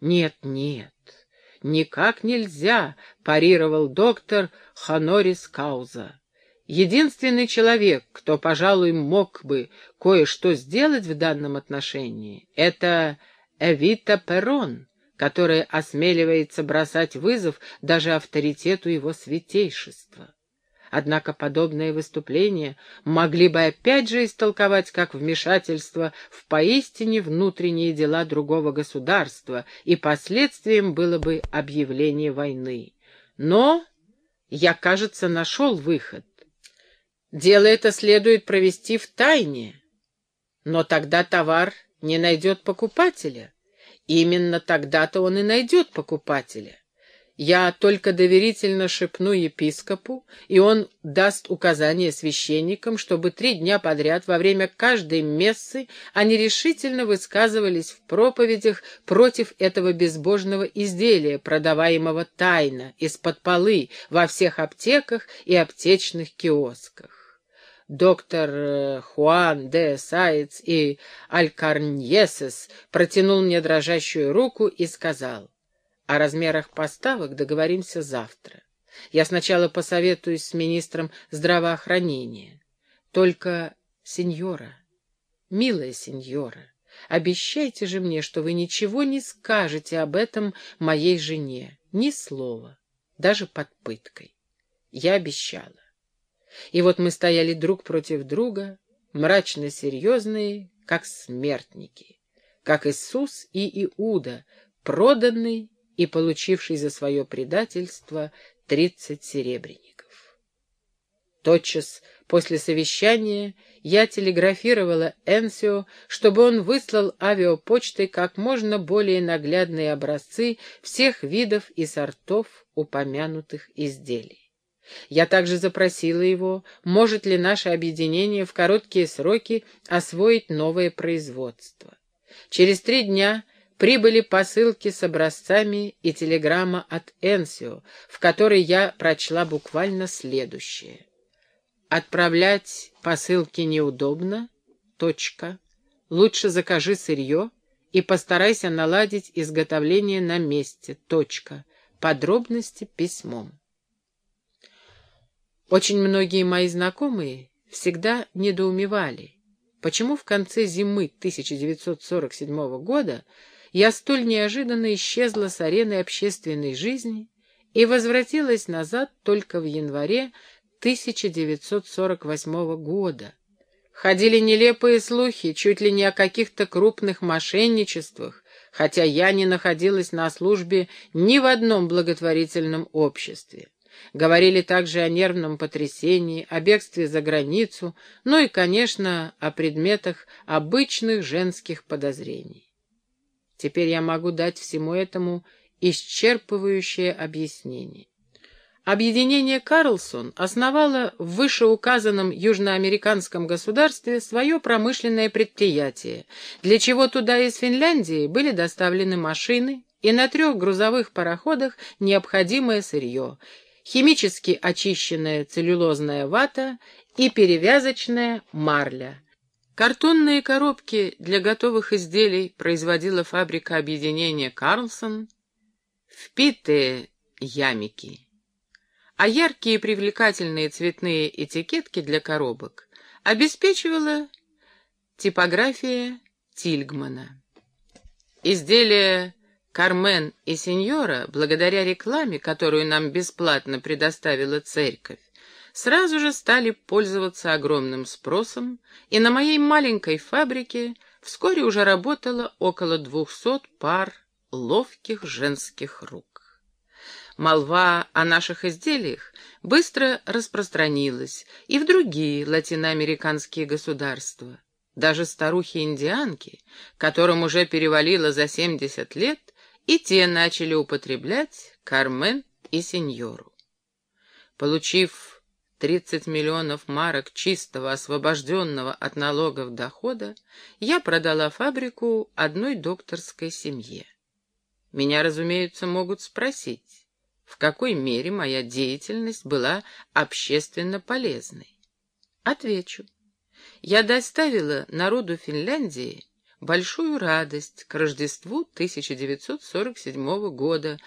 Нет, нет, никак нельзя, парировал доктор Ханорис Кауза. Единственный человек, кто, пожалуй, мог бы кое-что сделать в данном отношении, это Эвита Перрон, которая осмеливается бросать вызов даже авторитету его святейшества. Однако подобные выступления могли бы опять же истолковать как вмешательство в поистине внутренние дела другого государства, и последствием было бы объявление войны. Но я, кажется, нашел выход. Дело это следует провести в тайне, но тогда товар не найдет покупателя. Именно тогда-то он и найдет покупателя. Я только доверительно шепну епископу, и он даст указание священникам, чтобы три дня подряд во время каждой мессы они решительно высказывались в проповедях против этого безбожного изделия, продаваемого тайно, из-под полы, во всех аптеках и аптечных киосках. Доктор э, Хуан де Саец и Алькарньесес протянул мне дрожащую руку и сказал — о размерах поставок договоримся завтра. Я сначала посоветуюсь с министром здравоохранения. Только, сеньора, милая сеньора, обещайте же мне, что вы ничего не скажете об этом моей жене, ни слова, даже под пыткой. Я обещала. И вот мы стояли друг против друга, мрачно серьезные, как смертники, как Иисус и Иуда, проданный и получивший за свое предательство тридцать серебряников. Тотчас после совещания я телеграфировала Энсио, чтобы он выслал авиапочтой как можно более наглядные образцы всех видов и сортов упомянутых изделий. Я также запросила его, может ли наше объединение в короткие сроки освоить новое производство. Через три дня прибыли посылки с образцами и телеграмма от Энсио, в которой я прочла буквально следующее. «Отправлять посылки неудобно. Точка. Лучше закажи сырье и постарайся наладить изготовление на месте. Точка. Подробности письмом». Очень многие мои знакомые всегда недоумевали, почему в конце зимы 1947 года я столь неожиданно исчезла с арены общественной жизни и возвратилась назад только в январе 1948 года. Ходили нелепые слухи, чуть ли не о каких-то крупных мошенничествах, хотя я не находилась на службе ни в одном благотворительном обществе. Говорили также о нервном потрясении, о бегстве за границу, ну и, конечно, о предметах обычных женских подозрений. Теперь я могу дать всему этому исчерпывающее объяснение. Объединение Карлсон основало в вышеуказанном южноамериканском государстве свое промышленное предприятие, для чего туда из Финляндии были доставлены машины и на трех грузовых пароходах необходимое сырье, химически очищенная целлюлозная вата и перевязочная марля. Картонные коробки для готовых изделий производила фабрика объединения «Карлсон», впитые ямики, а яркие привлекательные цветные этикетки для коробок обеспечивала типография Тильгмана. Изделия «Кармен» и «Сеньора», благодаря рекламе, которую нам бесплатно предоставила церковь, сразу же стали пользоваться огромным спросом, и на моей маленькой фабрике вскоре уже работало около двухсот пар ловких женских рук. Молва о наших изделиях быстро распространилась и в другие латиноамериканские государства. Даже старухи-индианки, которым уже перевалило за семьдесят лет, и те начали употреблять Кармен и Сеньору. Получив 30 миллионов марок чистого, освобожденного от налогов дохода, я продала фабрику одной докторской семье. Меня, разумеется, могут спросить, в какой мере моя деятельность была общественно полезной. Отвечу. Я доставила народу Финляндии большую радость к Рождеству 1947 года,